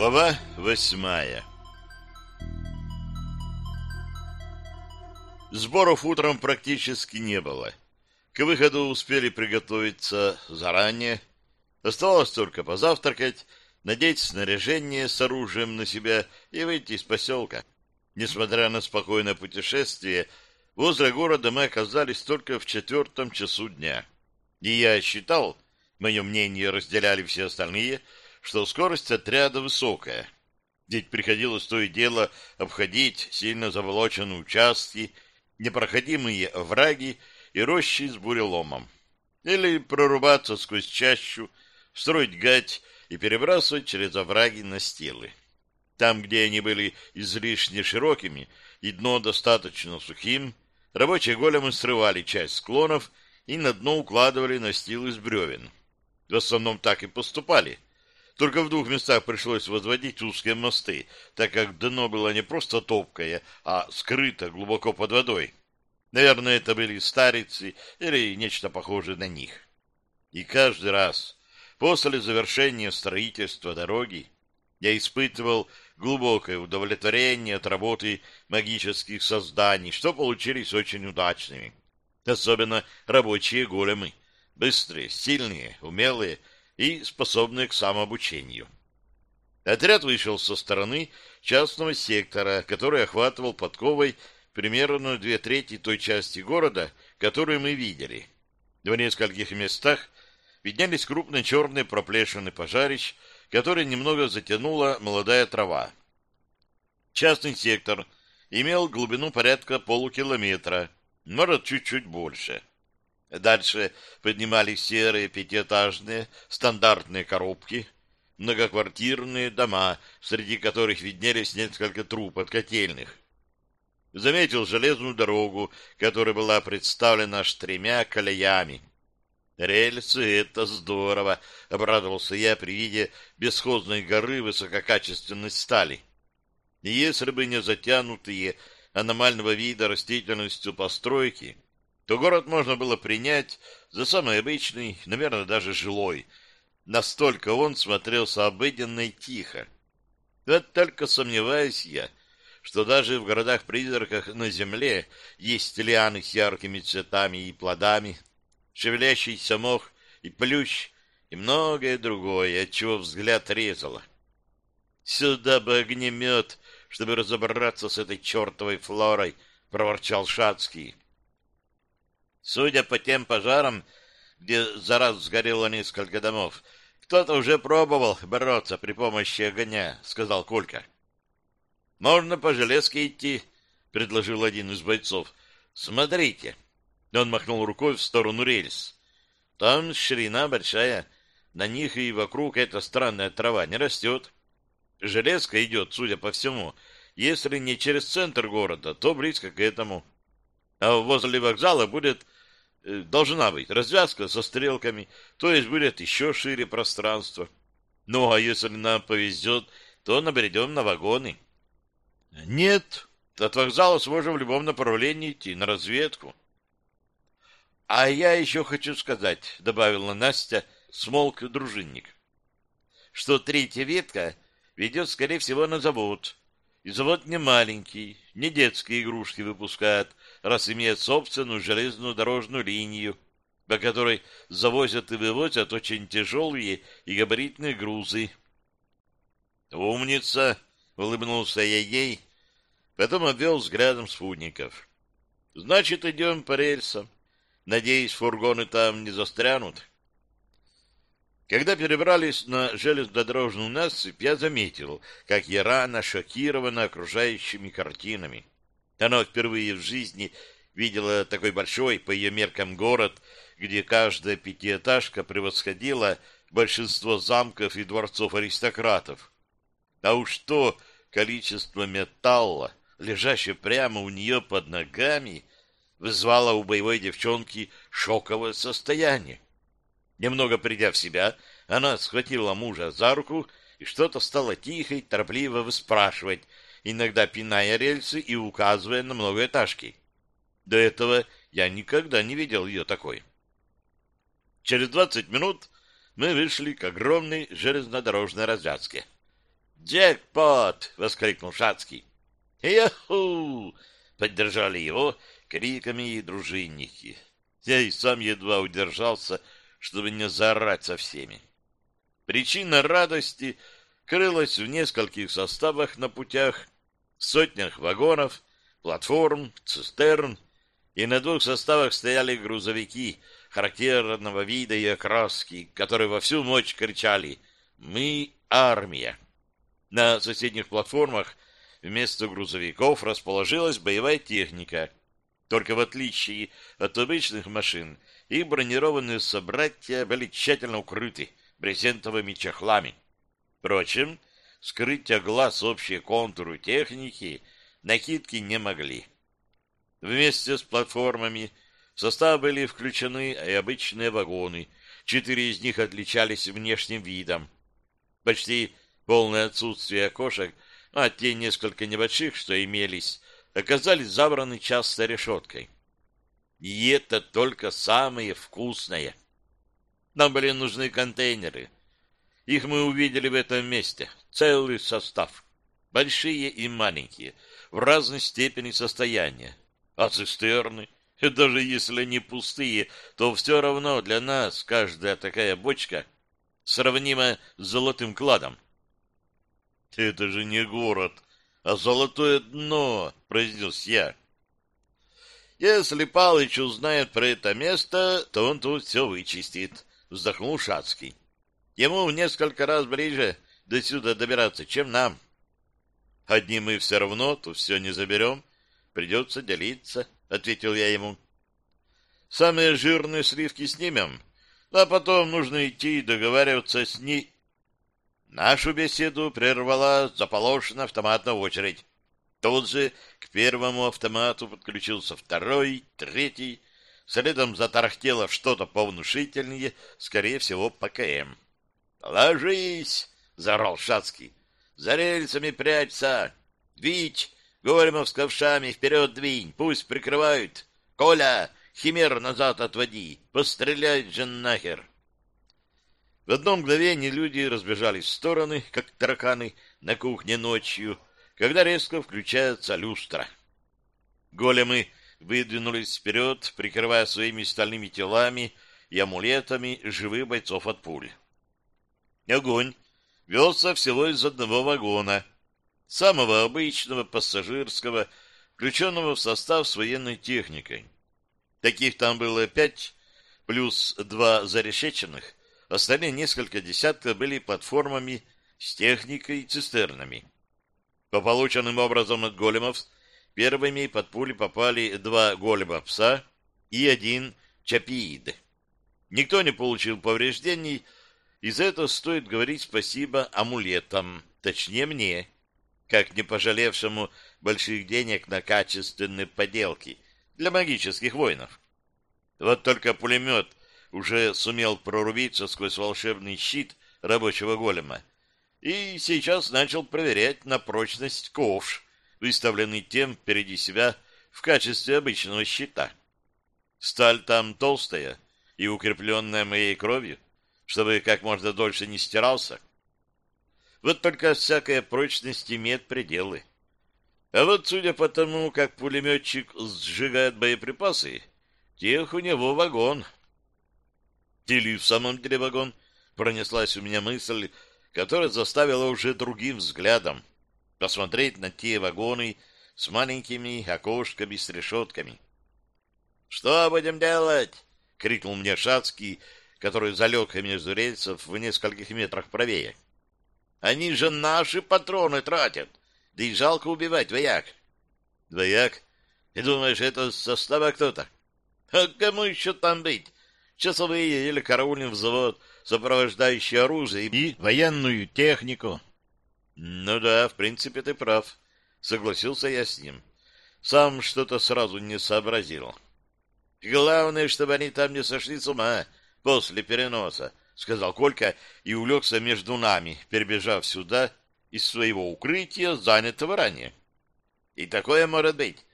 Глава восьмая Сборов утром практически не было. К выходу успели приготовиться заранее. Оставалось только позавтракать, надеть снаряжение с оружием на себя и выйти из поселка. Несмотря на спокойное путешествие, возле города мы оказались только в четвертом часу дня. И я считал, мое мнение разделяли все остальные, что скорость отряда высокая. Ведь приходилось то и дело обходить сильно заболоченные участки, непроходимые враги и рощи с буреломом. Или прорубаться сквозь чащу, строить гать и перебрасывать через овраги настилы. Там, где они были излишне широкими и дно достаточно сухим, рабочие големы срывали часть склонов и на дно укладывали настил из бревен. В основном так и поступали. Только в двух местах пришлось возводить узкие мосты, так как дно было не просто топкое, а скрыто глубоко под водой. Наверное, это были старицы или нечто похожее на них. И каждый раз после завершения строительства дороги я испытывал глубокое удовлетворение от работы магических созданий, что получились очень удачными. Особенно рабочие големы. Быстрые, сильные, умелые и способные к самообучению. Отряд вышел со стороны частного сектора, который охватывал подковой примерно две трети той части города, которую мы видели. В нескольких местах виднелись крупные черные проплешины пожарищ, которые немного затянула молодая трава. Частный сектор имел глубину порядка полукилометра, может, чуть-чуть больше. Дальше поднимались серые пятиэтажные стандартные коробки, многоквартирные дома, среди которых виднелись несколько труб от котельных. Заметил железную дорогу, которая была представлена аж тремя колеями. Рельсы — это здорово, — обрадовался я при виде бесхозной горы высококачественной стали. Если бы не затянутые аномального вида растительностью постройки, то город можно было принять за самый обычный, наверное, даже жилой. Настолько он смотрелся обыденно и тихо. Вот только сомневаюсь я, что даже в городах-призраках на земле есть лианы с яркими цветами и плодами, шевелящийся мох и плющ, и многое другое, от чего взгляд резало. Сюда бы огнемет, чтобы разобраться с этой чертовой флорой, — проворчал Шацкий. Судя по тем пожарам, где за раз сгорело несколько домов, кто-то уже пробовал бороться при помощи огня, — сказал Колька. — Можно по железке идти, — предложил один из бойцов. — Смотрите. Он махнул рукой в сторону рельс. Там ширина большая, на них и вокруг эта странная трава не растет. Железка идет, судя по всему, если не через центр города, то близко к этому. А возле вокзала будет Э, должна быть развязка со стрелками, то есть будет еще шире пространство. Ну, а если нам повезет, то набредем на вагоны. Нет, от вокзала сможем в любом направлении идти, на разведку. А я еще хочу сказать, добавила Настя, смолк дружинник, что третья ветка ведет, скорее всего, на завод. И завод не маленький, не детские игрушки выпускает, раз имеет собственную железную дорожную линию, по которой завозят и вывозят очень тяжелые и габаритные грузы. «Умница!» — улыбнулся я ей, потом обвел взглядом спутников. «Значит, идем по рельсам. Надеюсь, фургоны там не застрянут». Когда перебрались на железнодорожную насыпь, я заметил, как я рано шокирована окружающими картинами. Она впервые в жизни видела такой большой, по ее меркам, город, где каждая пятиэтажка превосходила большинство замков и дворцов аристократов. А уж то количество металла, лежащего прямо у нее под ногами, вызвало у боевой девчонки шоковое состояние. Немного придя в себя, она схватила мужа за руку и что-то стало тихо и торопливо выспрашивать, иногда пиная рельсы и указывая на многоэтажки. До этого я никогда не видел ее такой. Через двадцать минут мы вышли к огромной железнодорожной развязке. «Джекпот!» — воскликнул Шацкий. «Яху!» — поддержали его криками и дружинники. Я и сам едва удержался, чтобы не заорать со всеми. Причина радости крылась в нескольких составах на путях, сотнях вагонов, платформ, цистерн, и на двух составах стояли грузовики характерного вида и окраски, которые во всю мощь кричали «Мы — армия!». На соседних платформах вместо грузовиков расположилась боевая техника. Только в отличие от обычных машин, их бронированные собратья были тщательно укрыты брезентовыми чехлами. Впрочем, скрыть от глаз общие контуры техники накидки не могли. Вместе с платформами в состав были включены и обычные вагоны. Четыре из них отличались внешним видом. Почти полное отсутствие окошек, а те несколько небольших, что имелись, оказались забраны часто решеткой. И это только самые вкусные. Нам были нужны контейнеры. Их мы увидели в этом месте. Целый состав. Большие и маленькие, в разной степени состояния. А цистерны, даже если они пустые, то все равно для нас каждая такая бочка сравнима с золотым кладом. «Это же не город, а золотое дно», — произнес я. «Если Палыч узнает про это место, то он тут все вычистит», — вздохнул Шацкий. «Ему в несколько раз ближе до сюда добираться, чем нам». «Одни мы все равно тут все не заберем», Придется делиться, — ответил я ему. Самые жирные сливки снимем, а потом нужно идти и договариваться с ней. Нашу беседу прервала заполошена автоматная очередь. Тут же к первому автомату подключился второй, третий. Следом затарахтело что-то повнушительнее, скорее всего, ПКМ. «Ложись!» — заорал Шацкий. «За рельсами прячься! Вить, Големов с ковшами вперед двинь, пусть прикрывают. Коля, химер назад отводи, пострелять же нахер. В одно мгновение люди разбежались в стороны, как тараканы на кухне ночью, когда резко включается люстра. Големы выдвинулись вперед, прикрывая своими стальными телами и амулетами живых бойцов от пуль. Огонь велся всего из одного вагона — самого обычного пассажирского, включенного в состав с военной техникой. Таких там было пять, плюс два зарешеченных, остальные несколько десятков были платформами с техникой и цистернами. По полученным образом от големов первыми под пули попали два голема-пса и один чапиид. Никто не получил повреждений, и за это стоит говорить спасибо амулетам, точнее мне как не пожалевшему больших денег на качественные поделки для магических воинов. Вот только пулемет уже сумел прорубиться сквозь волшебный щит рабочего голема и сейчас начал проверять на прочность ковш, выставленный тем впереди себя в качестве обычного щита. Сталь там толстая и укрепленная моей кровью, чтобы как можно дольше не стирался, вот только всякая прочность имеет пределы. А вот судя по тому, как пулеметчик сжигает боеприпасы, тех у него вагон. Или в самом деле вагон, пронеслась у меня мысль, которая заставила уже другим взглядом посмотреть на те вагоны с маленькими окошками с решетками. — Что будем делать? — крикнул мне Шацкий, который залег между рельсов в нескольких метрах правее. — они же наши патроны тратят. Да и жалко убивать, вояк. Вояк? Ты думаешь, это состава кто-то? А кому еще там быть? Часовые или караульный взвод, сопровождающий оружие и военную технику. Ну да, в принципе, ты прав. Согласился я с ним. Сам что-то сразу не сообразил. Главное, чтобы они там не сошли с ума после переноса, сказал Колька и улегся между нами, перебежав сюда из своего укрытия, занятого ранее. И такое может быть.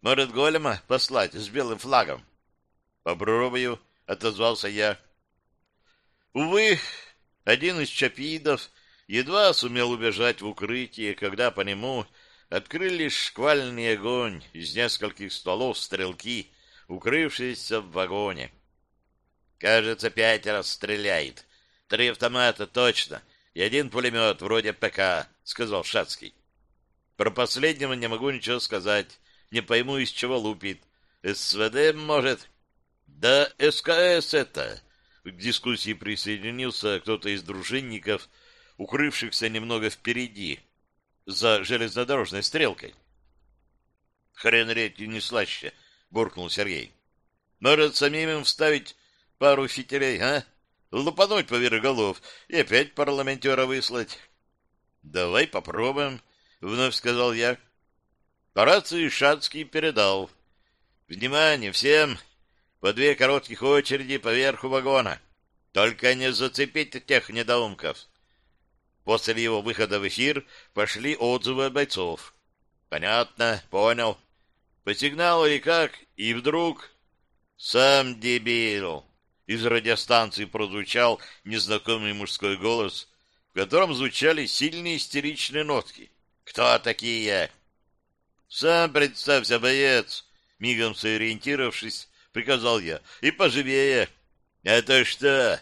Может голема послать с белым флагом? Попробую, отозвался я. Увы, один из чапидов едва сумел убежать в укрытие, когда по нему открыли шквальный огонь из нескольких стволов стрелки, укрывшиеся в вагоне. Кажется, пятеро стреляет. Три автомата точно, и один пулемет, вроде ПК, — сказал Шацкий. Про последнего не могу ничего сказать. Не пойму, из чего лупит. СВД, может? Да СКС это. К дискуссии присоединился кто-то из дружинников, укрывшихся немного впереди, за железнодорожной стрелкой. Хрен редкий не слаще, буркнул Сергей. Может, самим им вставить пару фитилей, а? Лупануть поверх голов и опять парламентера выслать. Давай попробуем, вновь сказал я. По рации Шацкий передал. Внимание всем! По две коротких очереди поверху вагона. Только не зацепите тех недоумков. После его выхода в эфир пошли отзывы от бойцов. Понятно, понял. По сигналу и как, и вдруг... Сам дебил! Из радиостанции прозвучал незнакомый мужской голос, в котором звучали сильные истеричные нотки. «Кто такие?» «Сам представься, боец!» Мигом сориентировавшись, приказал я. «И поживее!» «Это что?»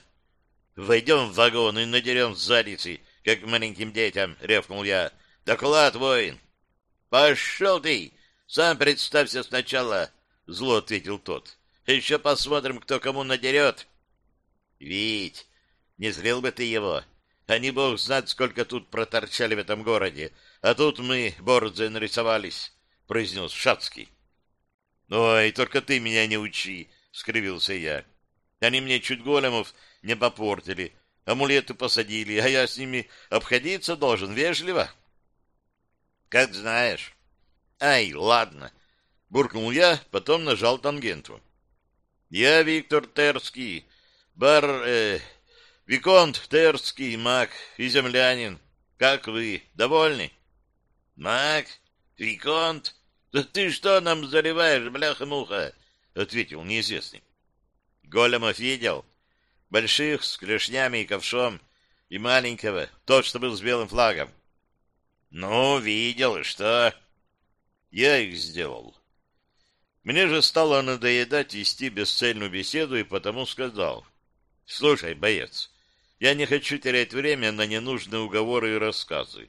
«Войдем в вагон и надерем задницы, как маленьким детям!» — ревкнул я. «Доклад, воин!» «Пошел ты! Сам представься сначала!» — зло ответил тот. «Еще посмотрим, кто кому надерет!» «Вить, не злил бы ты его! Они, бог знает, сколько тут проторчали в этом городе, а тут мы, борзы, нарисовались!» — произнес Шацкий. «Ой, только ты меня не учи!» — скривился я. «Они мне чуть големов не попортили, амулеты посадили, а я с ними обходиться должен вежливо». «Как знаешь». «Ай, ладно!» — буркнул я, потом нажал тангенту. «Я Виктор Терский, бар... Э, Виконт Терский, маг и землянин. Как вы, довольны?» «Маг? Виконт?» — Да ты что нам заливаешь, бляха-муха? — ответил неизвестный. — Големов видел? Больших, с клешнями и ковшом, и маленького, тот, что был с белым флагом. — Ну, видел, и что? — Я их сделал. Мне же стало надоедать вести бесцельную беседу, и потому сказал. — Слушай, боец, я не хочу терять время на ненужные уговоры и рассказы.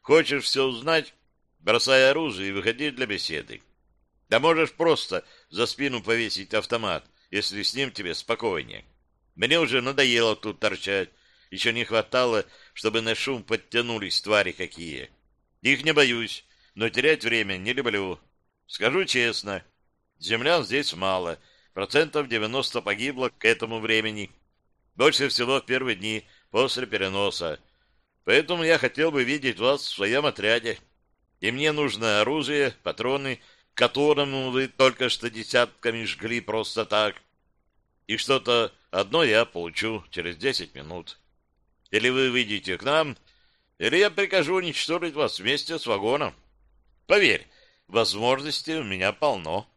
Хочешь все узнать? бросай оружие и выходи для беседы. Да можешь просто за спину повесить автомат, если с ним тебе спокойнее. Мне уже надоело тут торчать. Еще не хватало, чтобы на шум подтянулись твари какие. Их не боюсь, но терять время не люблю. Скажу честно, землян здесь мало, процентов 90 погибло к этому времени. Больше всего в первые дни после переноса. Поэтому я хотел бы видеть вас в своем отряде и мне нужно оружие, патроны, которому вы только что десятками жгли просто так. И что-то одно я получу через десять минут. Или вы выйдете к нам, или я прикажу уничтожить вас вместе с вагоном. Поверь, возможностей у меня полно.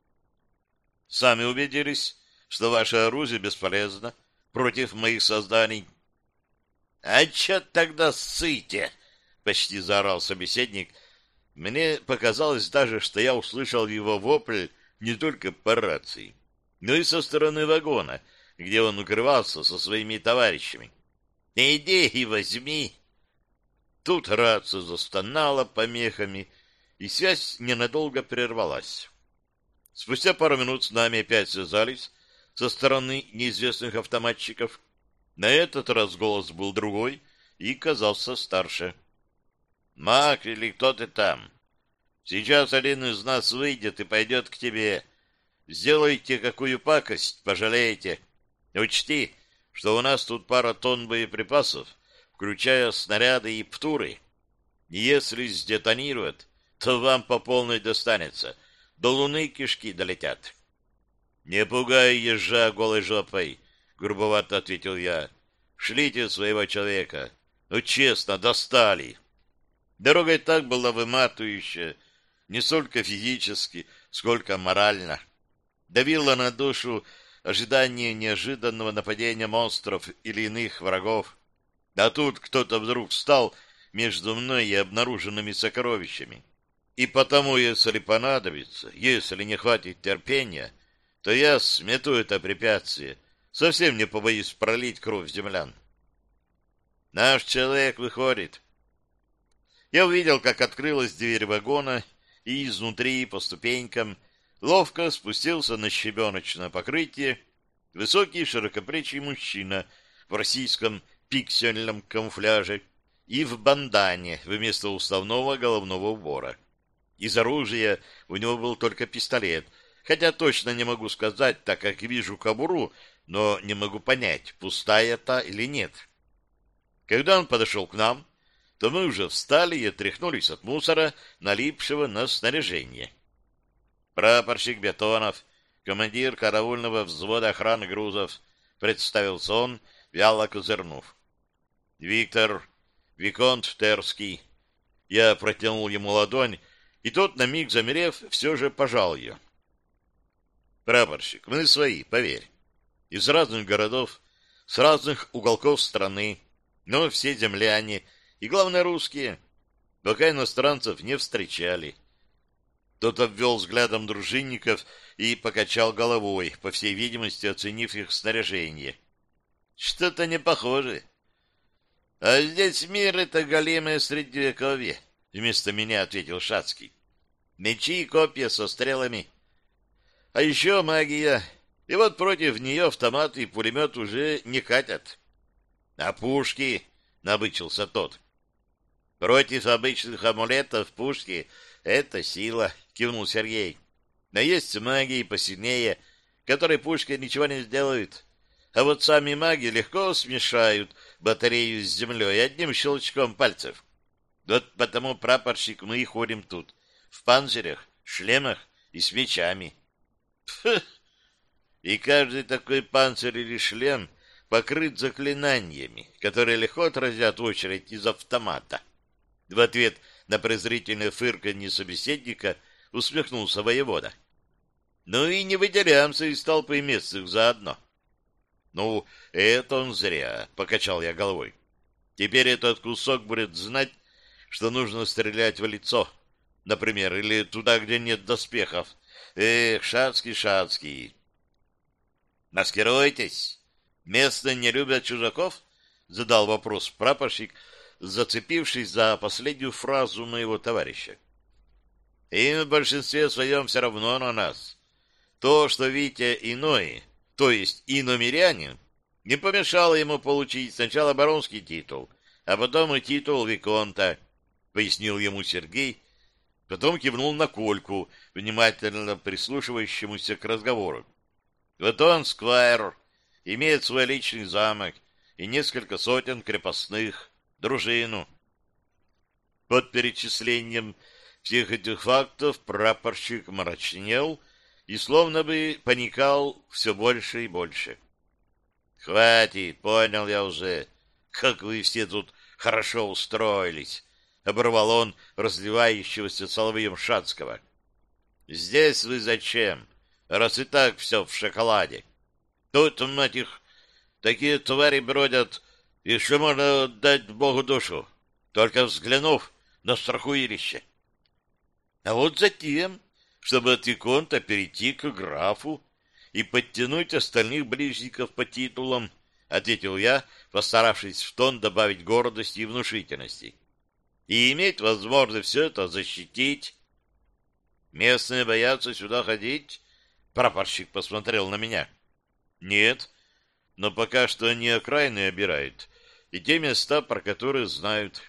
Сами убедились, что ваше оружие бесполезно против моих созданий. — А чё тогда ссыте? — почти заорал собеседник — мне показалось даже, что я услышал его вопль не только по рации, но и со стороны вагона, где он укрывался со своими товарищами. «Иди и возьми!» Тут рация застонала помехами, и связь ненадолго прервалась. Спустя пару минут с нами опять связались со стороны неизвестных автоматчиков. На этот раз голос был другой и казался старше. Маг или кто ты там? Сейчас один из нас выйдет и пойдет к тебе. Сделайте какую пакость, пожалеете. Учти, что у нас тут пара тонн боеприпасов, включая снаряды и птуры. Если сдетонируют, то вам по полной достанется. До луны кишки долетят. — Не пугай ежа голой жопой, — грубовато ответил я. — Шлите своего человека. Ну, честно, достали. — Дорога и так была выматывающая, не столько физически, сколько морально. Давила на душу ожидание неожиданного нападения монстров или иных врагов. А тут кто-то вдруг встал между мной и обнаруженными сокровищами. И потому, если понадобится, если не хватит терпения, то я смету это препятствие, совсем не побоюсь пролить кровь землян. Наш человек выходит. Я увидел, как открылась дверь вагона, и изнутри по ступенькам ловко спустился на щебеночное покрытие высокий широкоплечий мужчина в российском пиксельном камуфляже и в бандане вместо уставного головного убора. Из оружия у него был только пистолет, хотя точно не могу сказать, так как вижу кобуру, но не могу понять, пустая это или нет. Когда он подошел к нам, то мы уже встали и отряхнулись от мусора, налипшего на снаряжение. Прапорщик Бетонов, командир караульного взвода охраны грузов, представился он, вяло козырнув. Виктор Виконт Терский. Я протянул ему ладонь, и тот, на миг замерев, все же пожал ее. Прапорщик, мы свои, поверь. Из разных городов, с разных уголков страны, но все земляне и, главное, русские. Пока иностранцев не встречали. Тот обвел взглядом дружинников и покачал головой, по всей видимости, оценив их снаряжение. Что-то не похоже. А здесь мир — это големое средневековье, — вместо меня ответил Шацкий. Мечи и копья со стрелами. А еще магия. И вот против нее автомат и пулемет уже не катят. А пушки, — набычился тот. Против обычных амулетов пушки — это сила, — кивнул Сергей. Но есть магии посильнее, которые пушки ничего не сделают. А вот сами маги легко смешают батарею с землей одним щелчком пальцев. Вот потому, прапорщик, мы и ходим тут, в панцирях, шлемах и с мечами. И каждый такой панцирь или шлем покрыт заклинаниями, которые легко отразят очередь из автомата. В ответ на презрительное фырканье собеседника усмехнулся воевода. Ну и не выделяемся из толпы местных заодно. Ну, это он зря, — покачал я головой. Теперь этот кусок будет знать, что нужно стрелять в лицо, например, или туда, где нет доспехов. Эх, шацкий, шацкий. Маскируйтесь. Местные не любят чужаков? Задал вопрос прапорщик, зацепившись за последнюю фразу моего товарища. Им в большинстве своем все равно на нас. То, что Витя иной, то есть иномирянин, не помешало ему получить сначала баронский титул, а потом и титул Виконта, пояснил ему Сергей, потом кивнул на Кольку, внимательно прислушивающемуся к разговору. Вот он, Сквайр, имеет свой личный замок и несколько сотен крепостных, дружину. Под перечислением всех этих фактов прапорщик мрачнел и словно бы паникал все больше и больше. «Хватит, понял я уже, как вы все тут хорошо устроились», — оборвал он разливающегося соловьем Шацкого. «Здесь вы зачем, раз и так все в шоколаде? Тут, мать их, такие твари бродят, и что можно отдать Богу душу, только взглянув на страхуилище. А вот затем чтобы от Виконта перейти к графу и подтянуть остальных ближников по титулам, — ответил я, постаравшись в тон добавить гордости и внушительности. И иметь возможность все это защитить. Местные боятся сюда ходить? Прапорщик посмотрел на меня. Нет, но пока что они окраины обирают, и те места, про которые знают.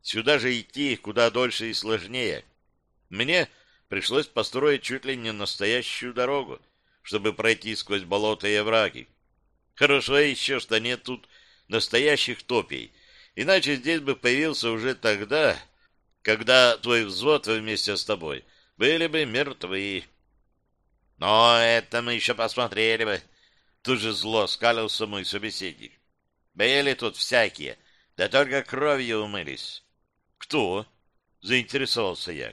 Сюда же идти куда дольше и сложнее. Мне пришлось построить чуть ли не настоящую дорогу, чтобы пройти сквозь болота и овраги. Хорошо еще, что нет тут настоящих топей, иначе здесь бы появился уже тогда, когда твой взвод вместе с тобой были бы мертвы. Но это мы еще посмотрели бы. Тут же зло скалился мой собеседник. Были тут всякие, да только кровью умылись. Кто? Заинтересовался я.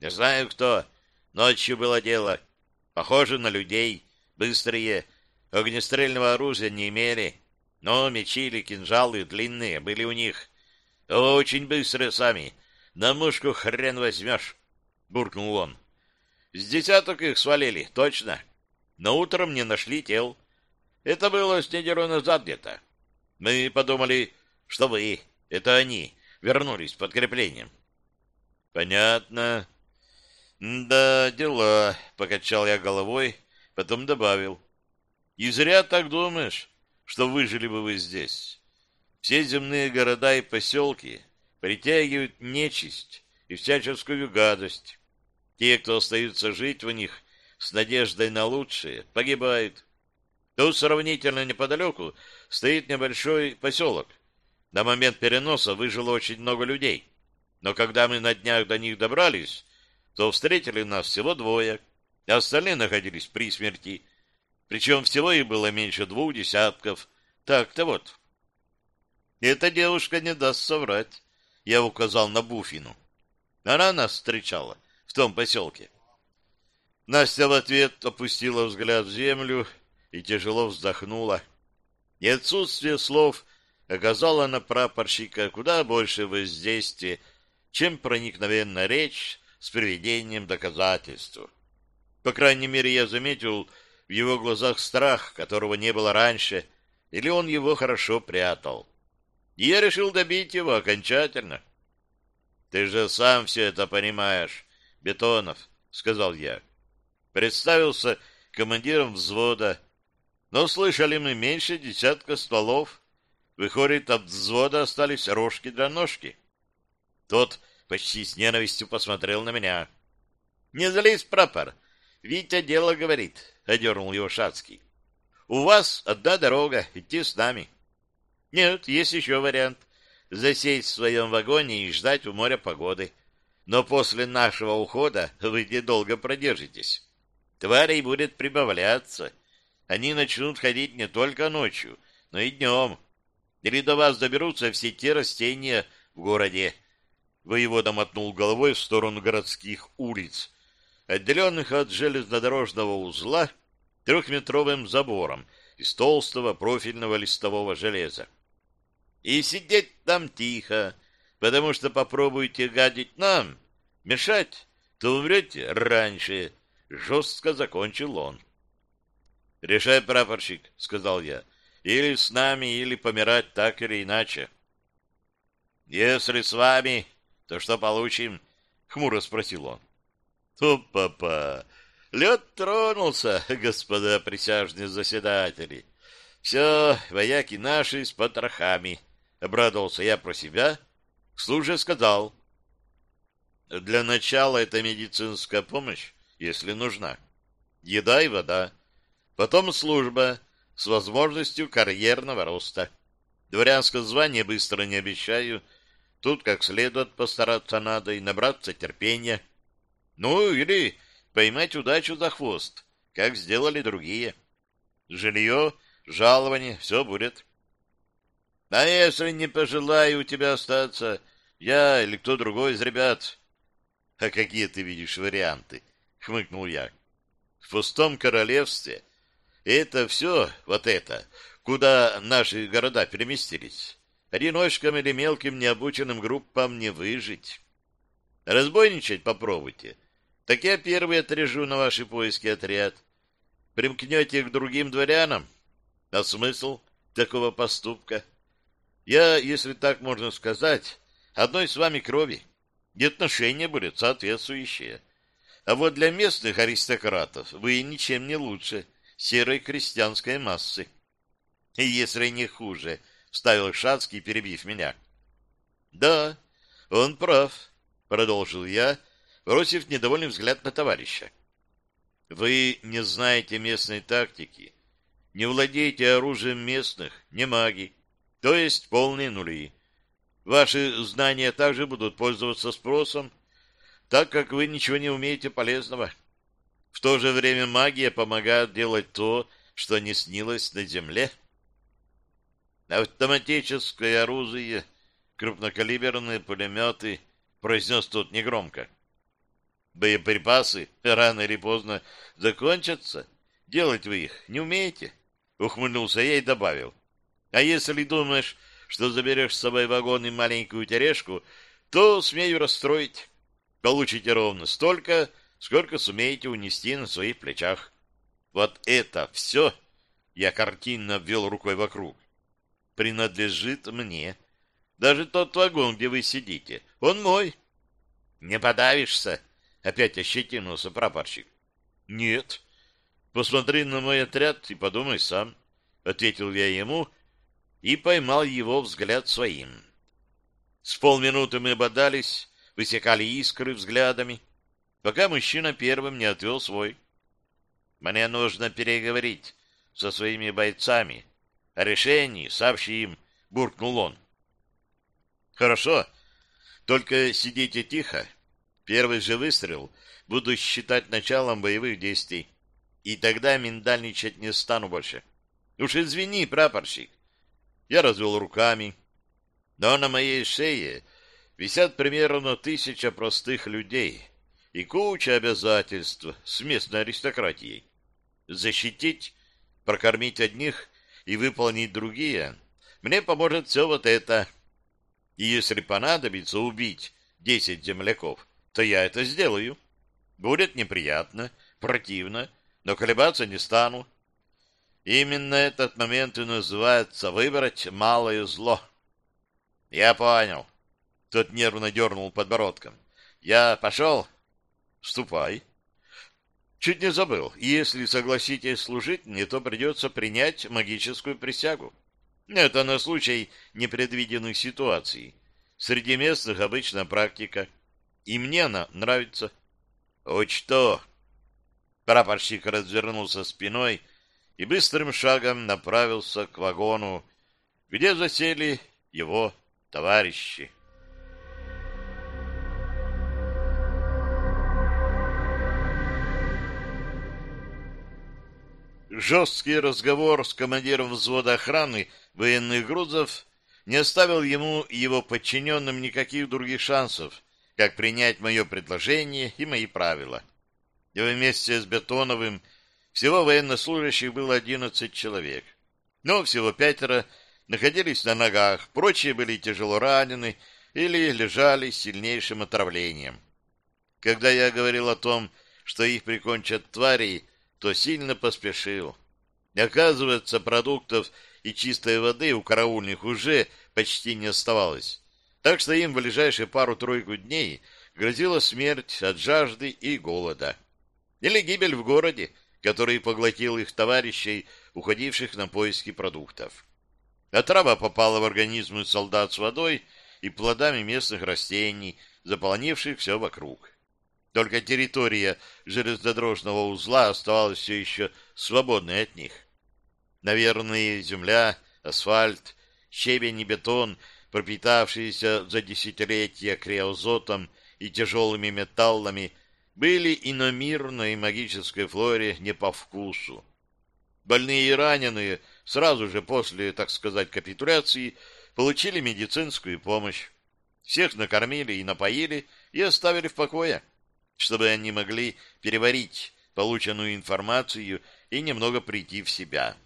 Не знаю кто. Ночью было дело. Похоже на людей. Быстрые. Огнестрельного оружия не имели. Но мечи или кинжалы длинные были у них. Очень быстро сами. На мушку хрен возьмешь, — буркнул он. С десяток их свалили, точно. Но утром не нашли тел. Это было с неделю назад где-то. Мы подумали, что вы, это они, вернулись с подкреплением. Понятно. Да, дела, покачал я головой, потом добавил. И зря так думаешь, что выжили бы вы здесь. Все земные города и поселки притягивают нечисть и всяческую гадость. Те, кто остаются жить в них с надеждой на лучшее, погибают. Тут сравнительно неподалеку стоит небольшой поселок. На момент переноса выжило очень много людей. Но когда мы на днях до них добрались, то встретили нас всего двое, а остальные находились при смерти. Причем всего их было меньше двух десятков. Так-то вот. Эта девушка не даст соврать. Я указал на Буфину. Она нас встречала в том поселке. Настя в ответ опустила взгляд в землю и тяжело вздохнула. И отсутствие слов оказало на прапорщика куда больше воздействия, чем проникновенная речь с приведением доказательств. По крайней мере, я заметил в его глазах страх, которого не было раньше, или он его хорошо прятал. И я решил добить его окончательно. — Ты же сам все это понимаешь, Бетонов, — сказал я. Представился командиром взвода, но слышали мы меньше десятка стволов. Выходит, от взвода остались рожки для ножки. Тот почти с ненавистью посмотрел на меня. — Не злись, прапор. Витя дело говорит, — одернул его Шацкий. — У вас одна дорога, идти с нами. — Нет, есть еще вариант. Засесть в своем вагоне и ждать у моря погоды. Но после нашего ухода вы недолго продержитесь. Тварей будет прибавляться. Они начнут ходить не только ночью, но и днем. Или до вас доберутся все те растения в городе. Воевода мотнул головой в сторону городских улиц, отделенных от железнодорожного узла трехметровым забором из толстого профильного листового железа. И сидеть там тихо, потому что попробуйте гадить нам, мешать, то умрете раньше, — жестко закончил он. — Решай, прапорщик, — сказал я, — или с нами, или помирать так или иначе. — Если с вами, то что получим? — хмуро спросил он. — О, лед тронулся, господа присяжные заседатели. Все, вояки наши с потрохами. Обрадовался я про себя. Служа сказал. Для начала это медицинская помощь, если нужна. Еда и вода. Потом служба с возможностью карьерного роста. Дворянское звание быстро не обещаю. Тут как следует постараться надо и набраться терпения. Ну, или поймать удачу за хвост, как сделали другие. Жилье, жалование, все будет. А если не пожелаю у тебя остаться, я или кто другой из ребят? А какие ты видишь варианты? Хмыкнул я. В пустом королевстве это все, вот это, куда наши города переместились. Одиночкам или мелким необученным группам не выжить. Разбойничать попробуйте. Так я первый отрежу на ваши поиски отряд. Примкнете к другим дворянам? А смысл такого поступка? Я, если так можно сказать, одной с вами крови. И отношения будут соответствующие. А вот для местных аристократов вы ничем не лучше — серой крестьянской массы. И если не хуже, вставил Шацкий, перебив меня. Да, он прав, продолжил я, бросив недовольный взгляд на товарища. Вы не знаете местной тактики, не владеете оружием местных, не маги, то есть полные нули. Ваши знания также будут пользоваться спросом, так как вы ничего не умеете полезного. В то же время магия помогает делать то, что не снилось на земле. Автоматическое оружие, крупнокалиберные пулеметы, произнес тут негромко. Боеприпасы рано или поздно закончатся. Делать вы их не умеете? Ухмыльнулся я и добавил. А если думаешь, что заберешь с собой вагон и маленькую тележку, то смею расстроить. Получите ровно столько, сколько сумеете унести на своих плечах. Вот это все, я картинно обвел рукой вокруг, принадлежит мне. Даже тот вагон, где вы сидите, он мой. Не подавишься? Опять ощетинулся прапорщик. Нет. Посмотри на мой отряд и подумай сам, ответил я ему и поймал его взгляд своим. С полминуты мы бодались, высекали искры взглядами, пока мужчина первым не отвел свой. Мне нужно переговорить со своими бойцами. О решении сообщи им, буркнул он. Хорошо, только сидите тихо. Первый же выстрел буду считать началом боевых действий. И тогда миндальничать не стану больше. Уж извини, прапорщик. Я развел руками. Но на моей шее висят примерно тысяча простых людей и куча обязательств с местной аристократией. Защитить, прокормить одних и выполнить другие мне поможет все вот это. И если понадобится убить десять земляков, то я это сделаю. Будет неприятно, противно, но колебаться не стану. Именно этот момент и называется выбрать малое зло. Я понял. Тот нервно дернул подбородком. Я пошел? Ступай. Чуть не забыл. Если согласитесь служить мне, то придется принять магическую присягу. Это на случай непредвиденных ситуаций. Среди местных обычная практика. И мне она нравится. О, что? Прапорщик развернулся спиной и быстрым шагом направился к вагону, где засели его товарищи. Жесткий разговор с командиром взвода охраны военных грузов не оставил ему и его подчиненным никаких других шансов, как принять мое предложение и мои правила. И вместе с Бетоновым всего военнослужащих было одиннадцать человек. Но всего пятеро находились на ногах, прочие были тяжело ранены или лежали с сильнейшим отравлением. Когда я говорил о том, что их прикончат твари, то сильно поспешил. Оказывается, продуктов и чистой воды у караульных уже почти не оставалось, так что им в ближайшие пару-тройку дней грозила смерть от жажды и голода. Или гибель в городе, который поглотил их товарищей, уходивших на поиски продуктов. Отрава попала в организмы солдат с водой и плодами местных растений, заполонивших все вокруг. Только территория железнодорожного узла оставалась все еще свободной от них. Наверное, земля, асфальт, щебень и бетон, пропитавшиеся за десятилетия криозотом и тяжелыми металлами, были иномирной магической флоре не по вкусу. Больные и раненые сразу же после, так сказать, капитуляции получили медицинскую помощь. Всех накормили и напоили и оставили в покое чтобы они могли переварить полученную информацию и немного прийти в себя.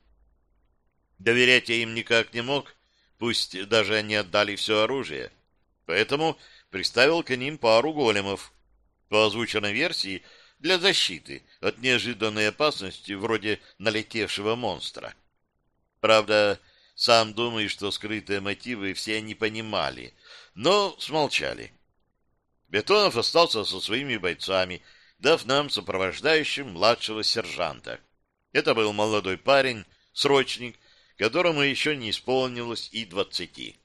Доверять я им никак не мог, пусть даже они отдали все оружие. Поэтому приставил к ним пару големов. По озвученной версии, для защиты от неожиданной опасности вроде налетевшего монстра. Правда, сам думаю, что скрытые мотивы все они понимали, но смолчали. Бетонов остался со своими бойцами, дав нам сопровождающим младшего сержанта. Это был молодой парень, срочник, которому еще не исполнилось и двадцати.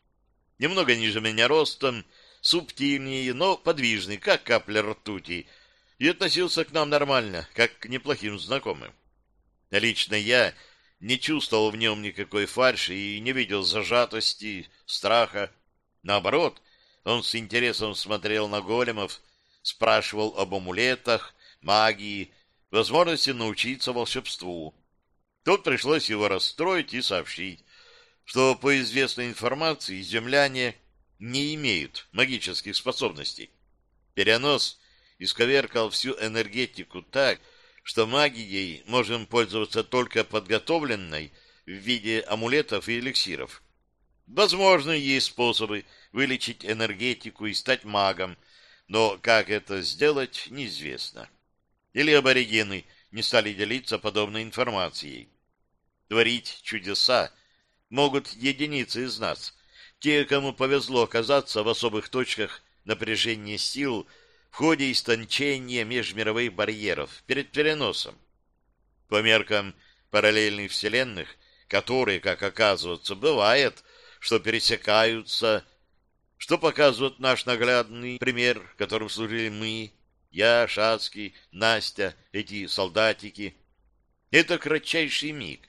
Немного ниже меня ростом, субтильнее, но подвижный, как капля ртути, и относился к нам нормально, как к неплохим знакомым. Лично я не чувствовал в нем никакой фальши и не видел зажатости, страха. Наоборот, он с интересом смотрел на големов, спрашивал об амулетах, магии, возможности научиться волшебству. Тут пришлось его расстроить и сообщить, что по известной информации земляне не имеют магических способностей. Перенос исковеркал всю энергетику так, что магией можем пользоваться только подготовленной в виде амулетов и эликсиров. Возможно, есть способы вылечить энергетику и стать магом, но как это сделать, неизвестно. Или аборигены не стали делиться подобной информацией. Творить чудеса могут единицы из нас, те, кому повезло оказаться в особых точках напряжения сил в ходе истончения межмировых барьеров перед переносом. По меркам параллельных вселенных, которые, как оказывается, бывает, что пересекаются, что показывает наш наглядный пример, которым служили мы, я, Шацкий, Настя, эти солдатики. Это кратчайший миг,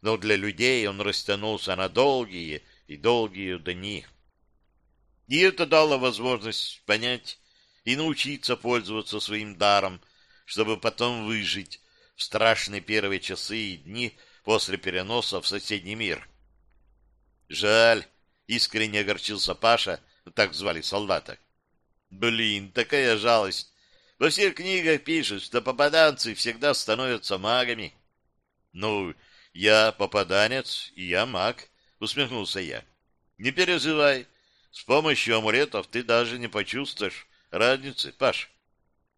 но для людей он растянулся на долгие и долгие дни. И это дало возможность понять и научиться пользоваться своим даром, чтобы потом выжить в страшные первые часы и дни после переноса в соседний мир. Жаль, искренне огорчился Паша, так звали солдата. Блин, такая жалость. Во всех книгах пишут, что попаданцы всегда становятся магами. Ну, я попаданец, и я маг, усмехнулся я. Не переживай, с помощью амулетов ты даже не почувствуешь разницы, Паш.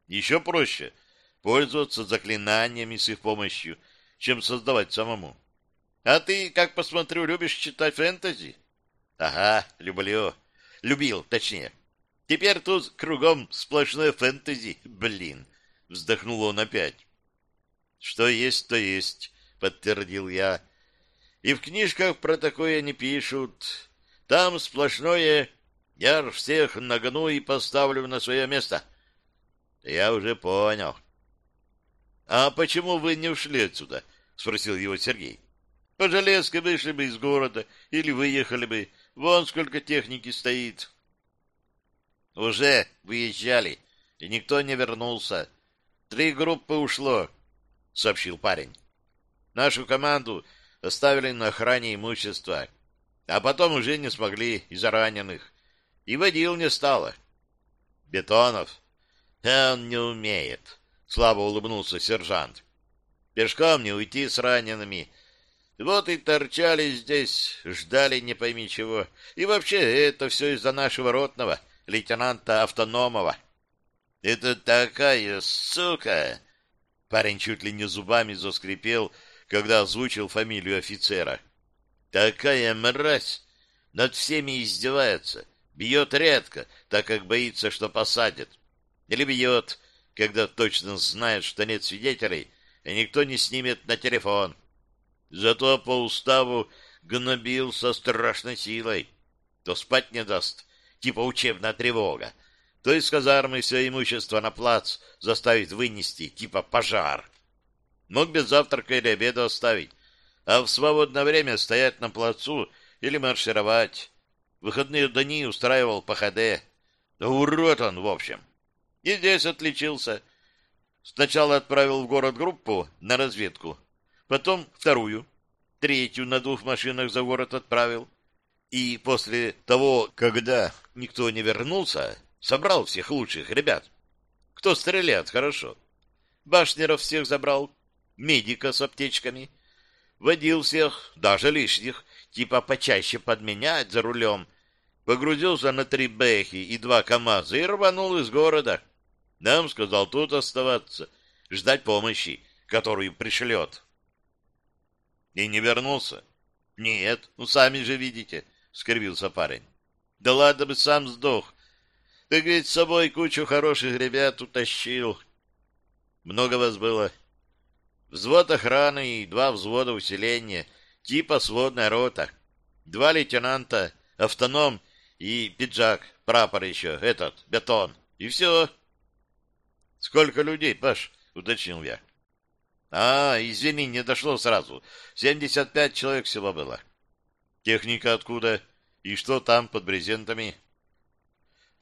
Еще проще пользоваться заклинаниями с их помощью, чем создавать самому. А ты, как посмотрю, любишь читать фэнтези? Ага, люблю. Любил, точнее. Теперь тут кругом сплошное фэнтези, блин. Вздохнул он опять. Что есть, то есть, подтвердил я. И в книжках про такое не пишут. Там сплошное «я всех нагну и поставлю на свое место». Я уже понял. — А почему вы не ушли отсюда? — спросил его Сергей. — По железке вышли бы из города или выехали бы. Вон сколько техники стоит. — Уже выезжали, и никто не вернулся. Три группы ушло, — сообщил парень. Нашу команду оставили на охране имущества а потом уже не смогли из-за раненых. И водил не стало. Бетонов. Он не умеет, слабо улыбнулся сержант. Пешком не уйти с ранеными. Вот и торчали здесь, ждали не пойми чего. И вообще, это все из-за нашего ротного, лейтенанта Автономова. Это такая сука! Парень чуть ли не зубами заскрипел, когда озвучил фамилию офицера. Такая мразь! Над всеми издевается. Бьет редко, так как боится, что посадят. Или бьет, когда точно знает, что нет свидетелей, и никто не снимет на телефон. Зато по уставу гнобил со страшной силой. То спать не даст, типа учебная тревога, то из казармы все имущество на плац заставить вынести, типа пожар. Мог без завтрака или обеда оставить, а в свободное время стоять на плацу или маршировать. Выходные дни устраивал по ХД. Да урод он, в общем. И здесь отличился. Сначала отправил в город группу на разведку, потом вторую, третью на двух машинах за город отправил. И после того, когда никто не вернулся, собрал всех лучших ребят. Кто стреляет хорошо. Башнеров всех забрал, медика с аптечками — водил всех, даже лишних, типа почаще подменять за рулем, погрузился на три бэхи и два КамАЗа и рванул из города. Нам сказал тут оставаться, ждать помощи, которую пришлет. И не вернулся. Нет, ну сами же видите, скривился парень. Да ладно бы сам сдох. Ты ведь с собой кучу хороших ребят утащил. Много вас было? Взвод охраны и два взвода усиления, типа сводная рота. Два лейтенанта, автоном и пиджак, прапор еще, этот, бетон. И все. Сколько людей, Паш? Уточнил я. А, извини, не дошло сразу. Семьдесят пять человек всего было. Техника откуда? И что там под брезентами?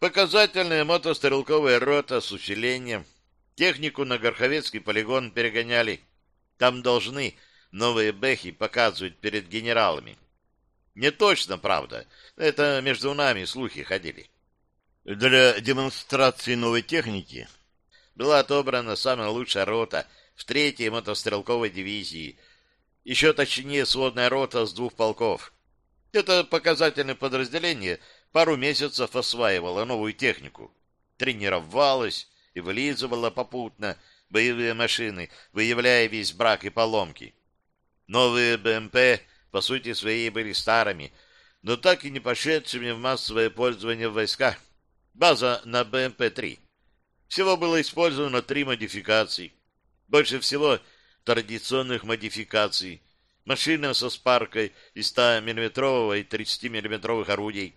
Показательная мотострелковая рота с усилением. Технику на Горховецкий полигон перегоняли. Там должны новые бэхи показывать перед генералами. Не точно, правда. Это между нами слухи ходили. Для демонстрации новой техники была отобрана самая лучшая рота в третьей мотострелковой дивизии. Еще точнее сводная рота с двух полков. Это показательное подразделение пару месяцев осваивало новую технику, тренировалось и вылизывало попутно боевые машины, выявляя весь брак и поломки. Новые БМП, по сути своей, были старыми, но так и не пошедшими в массовое пользование в войска. База на БМП-3. Всего было использовано три модификации. Больше всего традиционных модификаций. Машина со спаркой из 100 мм и 30 мм орудий.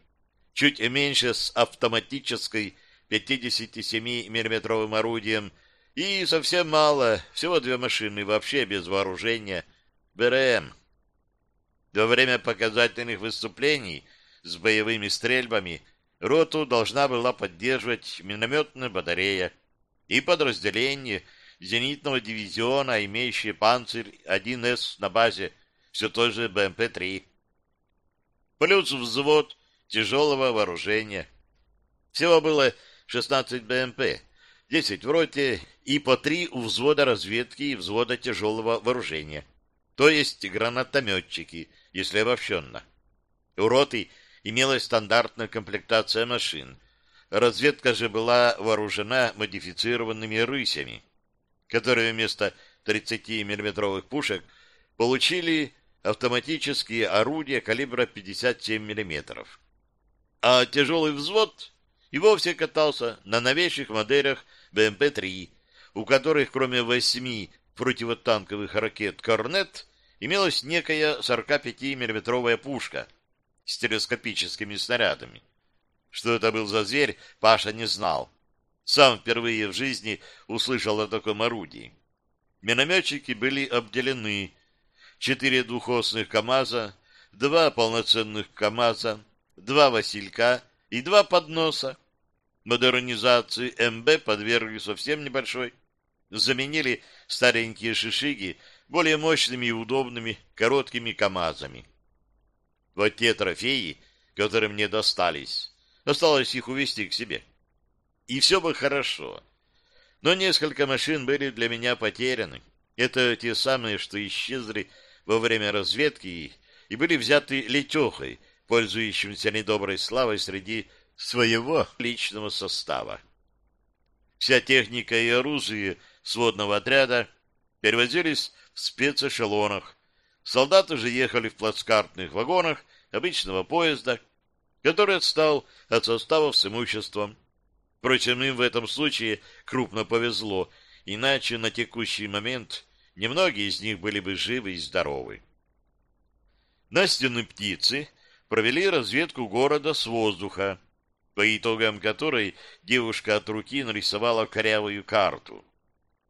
Чуть меньше с автоматической 57 мм орудием. И совсем мало, всего две машины вообще без вооружения. БРМ. Во время показательных выступлений с боевыми стрельбами роту должна была поддерживать минометная батарея и подразделение зенитного дивизиона, имеющее панцирь 1С на базе все той же БМП-3. Плюс взвод тяжелого вооружения. Всего было 16 БМП, 10 в роте и по 3 у взвода разведки и взвода тяжелого вооружения, то есть гранатометчики, если обобщенно. У роты имелась стандартная комплектация машин. Разведка же была вооружена модифицированными рысями, которые вместо 30 миллиметровых пушек получили автоматические орудия калибра 57 мм. А тяжелый взвод и вовсе катался на новейших моделях БМП-3, у которых кроме восьми противотанковых ракет «Корнет» имелась некая 45 миллиметровая пушка с телескопическими снарядами. Что это был за зверь, Паша не знал. Сам впервые в жизни услышал о таком орудии. Минометчики были обделены. Четыре двухосных КАМАЗа, два полноценных КАМАЗа, два Василька и два подноса. Модернизации МБ подвергли совсем небольшой. Заменили старенькие шишиги более мощными и удобными короткими КАМАЗами. Вот те трофеи, которые мне достались, осталось их увезти к себе. И все бы хорошо. Но несколько машин были для меня потеряны. Это те самые, что исчезли во время разведки и были взяты летехой, пользующимся недоброй славой среди своего личного состава. Вся техника и оружие сводного отряда перевозились в спецэшелонах. Солдаты же ехали в плацкартных вагонах обычного поезда, который отстал от составов с имуществом. Впрочем, им в этом случае крупно повезло, иначе на текущий момент немногие из них были бы живы и здоровы. Настины птицы провели разведку города с воздуха, по итогам которой девушка от руки нарисовала корявую карту.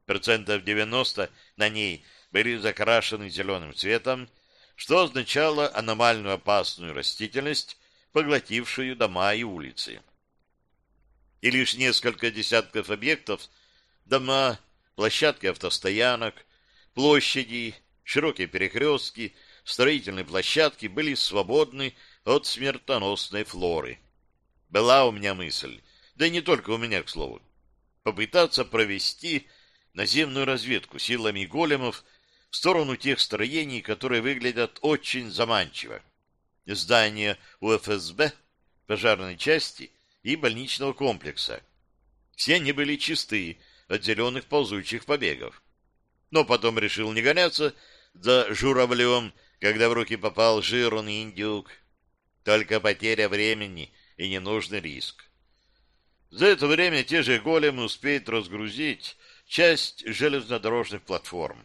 Процентов 90 на ней были закрашены зеленым цветом, что означало аномальную опасную растительность, поглотившую дома и улицы. И лишь несколько десятков объектов, дома, площадки автостоянок, площади, широкие перекрестки, строительные площадки были свободны от смертоносной флоры. Была у меня мысль, да и не только у меня, к слову, попытаться провести наземную разведку силами големов в сторону тех строений, которые выглядят очень заманчиво. Здания УФСБ, пожарной части и больничного комплекса. Все они были чистые от зеленых ползучих побегов. Но потом решил не гоняться за журавлем, когда в руки попал жирный индюк. Только потеря времени и ненужный риск. За это время те же големы успеют разгрузить часть железнодорожных платформ.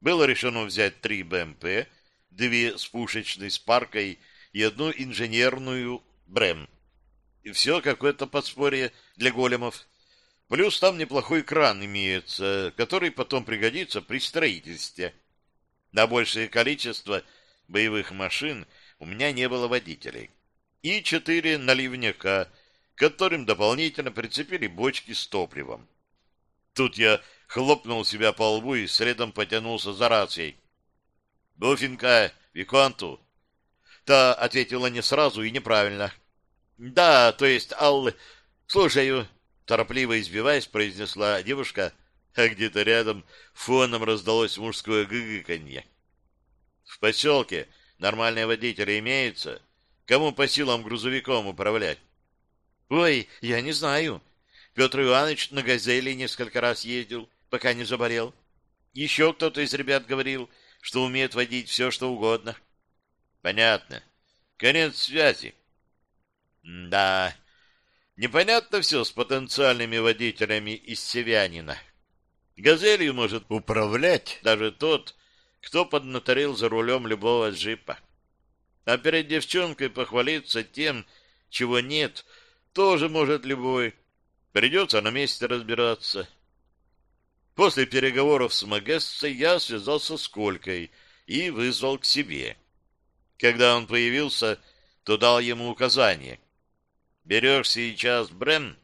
Было решено взять три БМП, две с пушечной спаркой и одну инженерную БРЭМ. И все какое-то подспорье для големов. Плюс там неплохой кран имеется, который потом пригодится при строительстве. На большее количество боевых машин у меня не было водителей. И четыре наливняка, которым дополнительно прицепили бочки с топливом. Тут я хлопнул себя по лбу и следом потянулся за рацией. «Буфинка, Виконту!» Та ответила не сразу и неправильно. «Да, то есть, Аллы, слушаю!» Торопливо избиваясь, произнесла девушка, а где-то рядом фоном раздалось мужское гыгыканье. В поселке нормальные водители имеются? Кому по силам грузовиком управлять? Ой, я не знаю. Петр Иванович на «Газели» несколько раз ездил, пока не заболел. Еще кто-то из ребят говорил, что умеет водить все, что угодно. Понятно. Конец связи. Да, непонятно все с потенциальными водителями из Севянина. Газелью может управлять даже тот, кто поднаторил за рулем любого джипа. А перед девчонкой похвалиться тем, чего нет, тоже может любой. Придется на месте разбираться. После переговоров с Магессой я связался с Колькой и вызвал к себе. Когда он появился, то дал ему указание. Берешь сейчас Брен,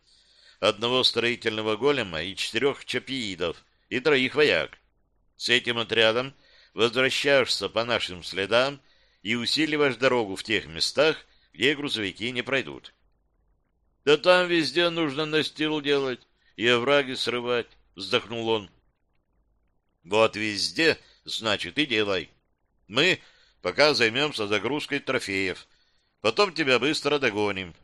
одного строительного голема и четырех чапиидов, и троих вояк. С этим отрядом возвращаешься по нашим следам и усиливаешь дорогу в тех местах, где грузовики не пройдут. — Да там везде нужно настил делать и овраги срывать, — вздохнул он. — Вот везде, значит, и делай. Мы пока займемся загрузкой трофеев, потом тебя быстро догоним.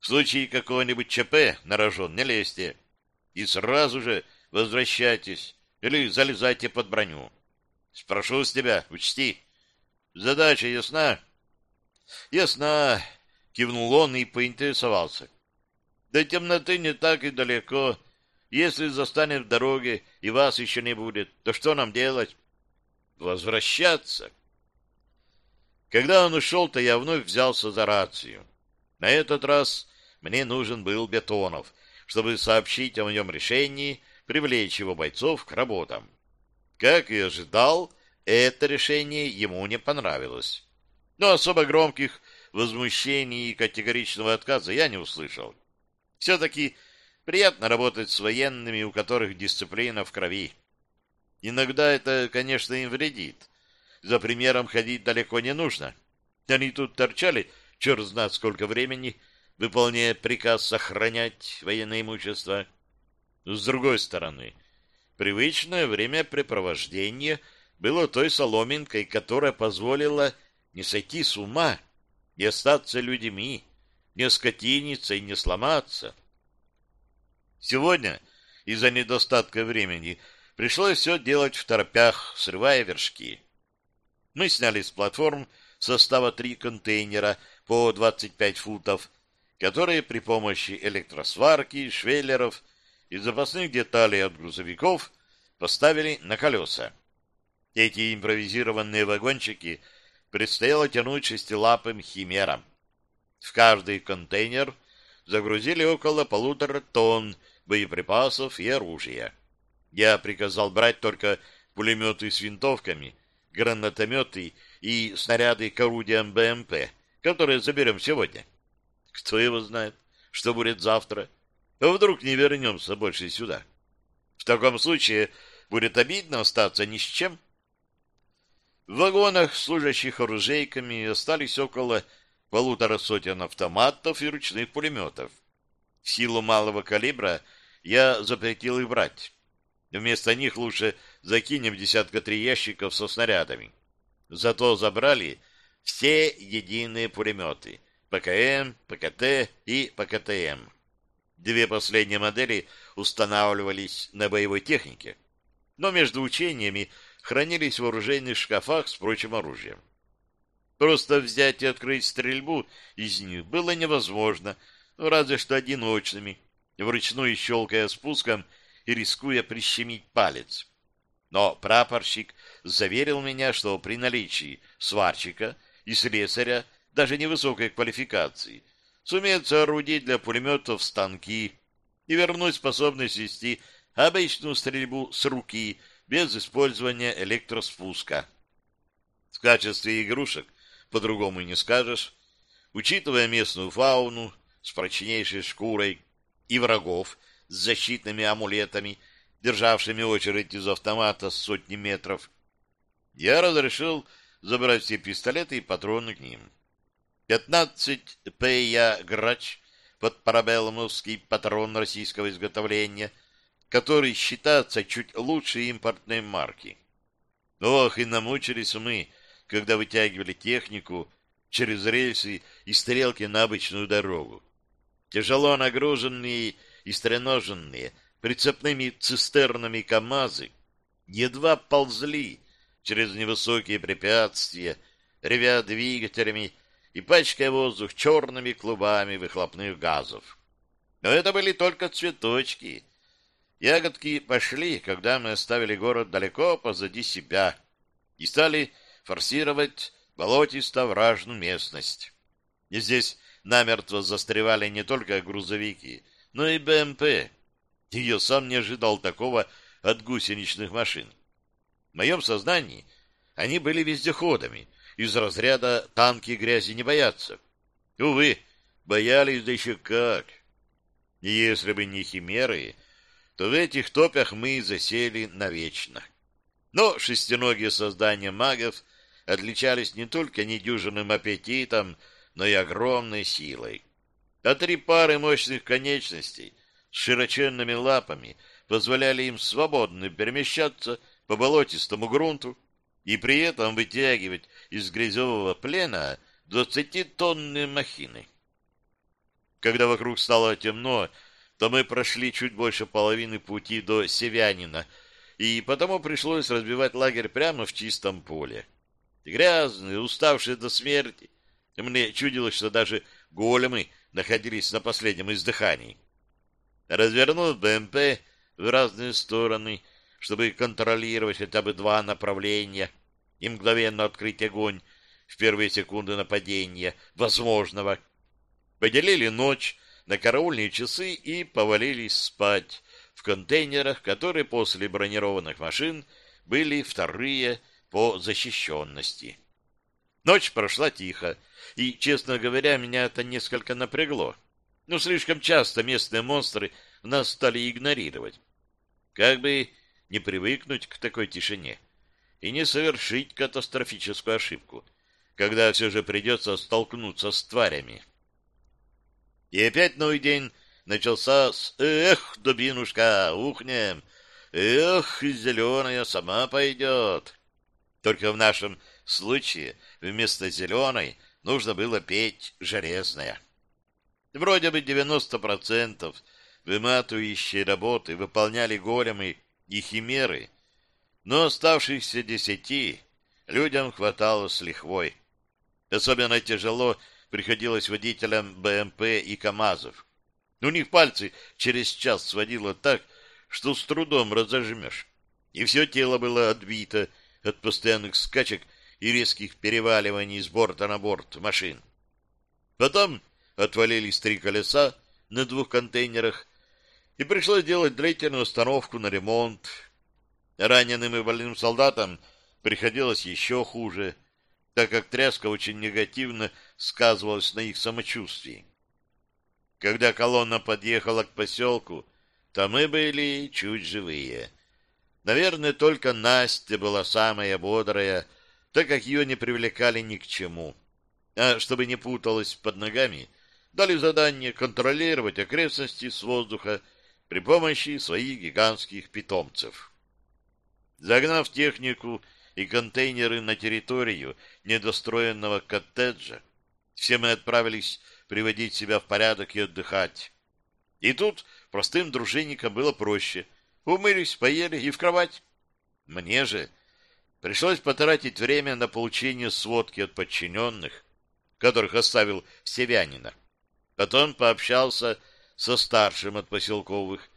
В случае какого-нибудь ЧП на рожон не лезьте и сразу же возвращайтесь или залезайте под броню. Спрошу с тебя, учти, Задача ясна? Ясна, кивнул он и поинтересовался. До темноты не так и далеко. Если застанет в дороге и вас еще не будет, то что нам делать? Возвращаться. Когда он ушел, то я вновь взялся за рацию. На этот раз мне нужен был Бетонов, чтобы сообщить о моем решении привлечь его бойцов к работам. Как и ожидал, это решение ему не понравилось. Но особо громких возмущений и категоричного отказа я не услышал. Все-таки приятно работать с военными, у которых дисциплина в крови. Иногда это, конечно, им вредит. За примером ходить далеко не нужно. Они тут торчали черт знает сколько времени, выполняя приказ сохранять военное имущество. С другой стороны, привычное времяпрепровождение — было той соломинкой, которая позволила не сойти с ума, не остаться людьми, не скотиниться и не сломаться. Сегодня из-за недостатка времени пришлось все делать в торопях, срывая вершки. Мы сняли с платформ состава три контейнера по 25 футов, которые при помощи электросварки, швеллеров и запасных деталей от грузовиков поставили на колеса. Эти импровизированные вагончики предстояло тянуть шестилапым химерам. В каждый контейнер загрузили около полутора тонн боеприпасов и оружия. Я приказал брать только пулеметы с винтовками, гранатометы и снаряды к орудиям БМП, которые заберем сегодня. Кто его знает, что будет завтра? А вдруг не вернемся больше сюда? В таком случае будет обидно остаться ни с чем. В вагонах, служащих оружейками, остались около полутора сотен автоматов и ручных пулеметов. В силу малого калибра я запретил их брать. Вместо них лучше закинем десятка три ящиков со снарядами. Зато забрали все единые пулеметы ПКМ, ПКТ и ПКТМ. Две последние модели устанавливались на боевой технике. Но между учениями хранились в оружейных шкафах с прочим оружием. Просто взять и открыть стрельбу из них было невозможно, ну, разве что одиночными, вручную щелкая спуском и рискуя прищемить палец. Но прапорщик заверил меня, что при наличии сварщика и слесаря даже невысокой квалификации сумеет соорудить для пулеметов станки и вернуть способность вести обычную стрельбу с руки без использования электроспуска. В качестве игрушек по-другому не скажешь, учитывая местную фауну с прочнейшей шкурой и врагов с защитными амулетами, державшими очередь из автомата с сотни метров, я разрешил забрать все пистолеты и патроны к ним. 15 ПЯ «Грач» под парабеллумовский патрон российского изготовления — который считается чуть лучше импортной марки. Ох, и намучились мы, когда вытягивали технику через рельсы и стрелки на обычную дорогу. Тяжело нагруженные и стреноженные прицепными цистернами КАМАЗы едва ползли через невысокие препятствия, ревя двигателями и пачкая воздух черными клубами выхлопных газов. Но это были только цветочки. Ягодки пошли, когда мы оставили город далеко позади себя и стали форсировать болотисто-вражную местность. И здесь намертво застревали не только грузовики, но и БМП. Ее сам не ожидал такого от гусеничных машин. Моем сознании они были вездеходами, из разряда танки грязи не боятся. Увы, боялись да еще как. Если бы не химеры, то в этих топях мы засели навечно. Но шестиногие создания магов отличались не только недюжинным аппетитом, но и огромной силой. А три пары мощных конечностей с широченными лапами позволяли им свободно перемещаться по болотистому грунту и при этом вытягивать из грязевого плена двадцатитонные махины. Когда вокруг стало темно, то мы прошли чуть больше половины пути до Севянина, и потому пришлось разбивать лагерь прямо в чистом поле. Грязные, уставшие до смерти, мне чудилось, что даже големы находились на последнем издыхании. Развернув БМП в разные стороны, чтобы контролировать хотя бы два направления и мгновенно открыть огонь в первые секунды нападения возможного, поделили ночь на караульные часы и повалились спать в контейнерах, которые после бронированных машин были вторые по защищенности. Ночь прошла тихо, и, честно говоря, меня это несколько напрягло. Ну, слишком часто местные монстры нас стали игнорировать. Как бы не привыкнуть к такой тишине и не совершить катастрофическую ошибку, когда все же придется столкнуться с тварями. И опять новый день начался с «Эх, дубинушка, ухнем! Эх, зеленая сама пойдет!» Только в нашем случае вместо зеленой нужно было петь железная. Вроде бы 90% выматывающей работы выполняли големы и химеры, но оставшихся десяти людям хватало с лихвой. Особенно тяжело приходилось водителям БМП и КАМАЗов. У них пальцы через час сводило так, что с трудом разожмешь. И все тело было отбито от постоянных скачек и резких переваливаний с борта на борт машин. Потом отвалились три колеса на двух контейнерах, и пришлось делать длительную установку на ремонт. Раненым и больным солдатам приходилось еще хуже, так как тряска очень негативно сказывалась на их самочувствии. Когда колонна подъехала к поселку, то мы были чуть живые. Наверное, только Настя была самая бодрая, так как ее не привлекали ни к чему. А чтобы не путалась под ногами, дали задание контролировать окрестности с воздуха при помощи своих гигантских питомцев. Загнав технику и контейнеры на территорию недостроенного коттеджа, все мы отправились приводить себя в порядок и отдыхать. И тут простым дружинникам было проще — Умылись, поели и в кровать. Мне же пришлось потратить время на получение сводки от подчиненных, которых оставил Севянина. Потом пообщался со старшим от поселковых,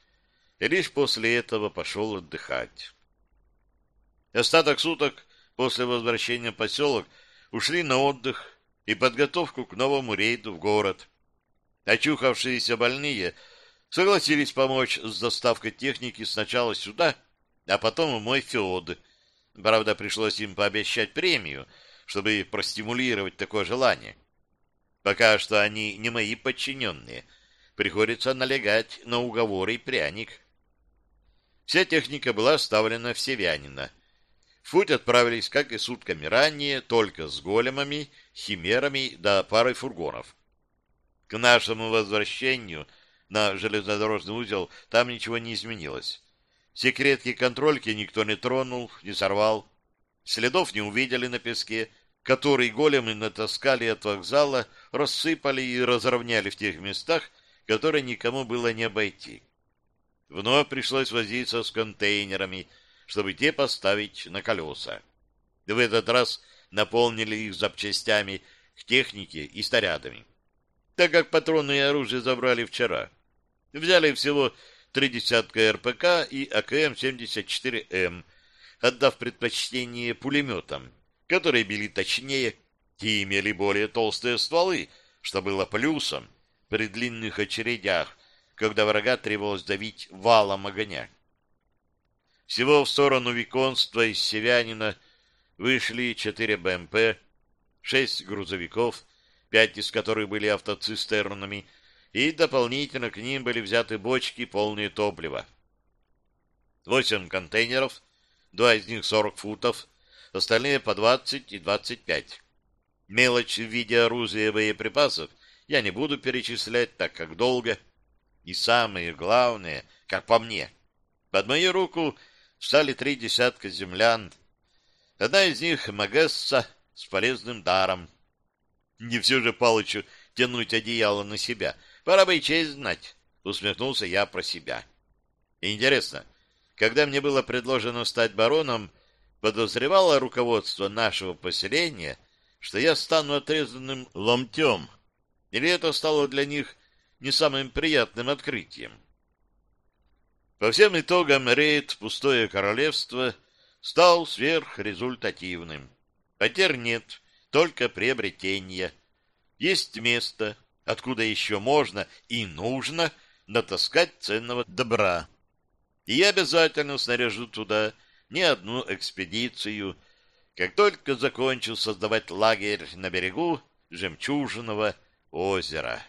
и лишь после этого пошел отдыхать. Остаток суток после возвращения в поселок ушли на отдых и подготовку к новому рейду в город. Очухавшиеся больные — согласились помочь с доставкой техники сначала сюда, а потом в мой феод. Правда, пришлось им пообещать премию, чтобы простимулировать такое желание. Пока что они не мои подчиненные. Приходится налегать на уговоры и пряник. Вся техника была оставлена в Севянина. В путь отправились, как и сутками ранее, только с големами, химерами да парой фургонов. К нашему возвращению — на железнодорожный узел, там ничего не изменилось. Секретки контрольки никто не тронул, не сорвал. Следов не увидели на песке, который големы натаскали от вокзала, рассыпали и разровняли в тех местах, которые никому было не обойти. Вновь пришлось возиться с контейнерами, чтобы те поставить на колеса. В этот раз наполнили их запчастями к технике и снарядами, так как патроны и оружие забрали вчера. Взяли всего три десятка РПК и АКМ-74М, отдав предпочтение пулеметам, которые били точнее и имели более толстые стволы, что было плюсом при длинных очередях, когда врага требовалось давить валом огня. Всего в сторону Виконства из Севянина вышли четыре БМП, шесть грузовиков, пять из которых были автоцистернами, и дополнительно к ним были взяты бочки, полные топлива. Восемь контейнеров, два из них 40 футов, остальные по 20 и 25. Мелочь в виде оружия и боеприпасов я не буду перечислять, так как долго. И самое главное, как по мне, под мою руку встали три десятка землян. Одна из них — Магесса с полезным даром. Не все же Палычу тянуть одеяло на себя. Пора бы и честь знать, — усмехнулся я про себя. Интересно, когда мне было предложено стать бароном, подозревало руководство нашего поселения, что я стану отрезанным ломтем, или это стало для них не самым приятным открытием. По всем итогам рейд «Пустое королевство» стал сверхрезультативным. Потерь нет, только приобретения. Есть место, откуда еще можно и нужно натаскать ценного добра. И я обязательно снаряжу туда не одну экспедицию, как только закончу создавать лагерь на берегу жемчужного озера.